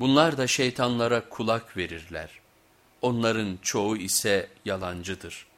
Bunlar da şeytanlara kulak verirler. Onların çoğu ise yalancıdır.''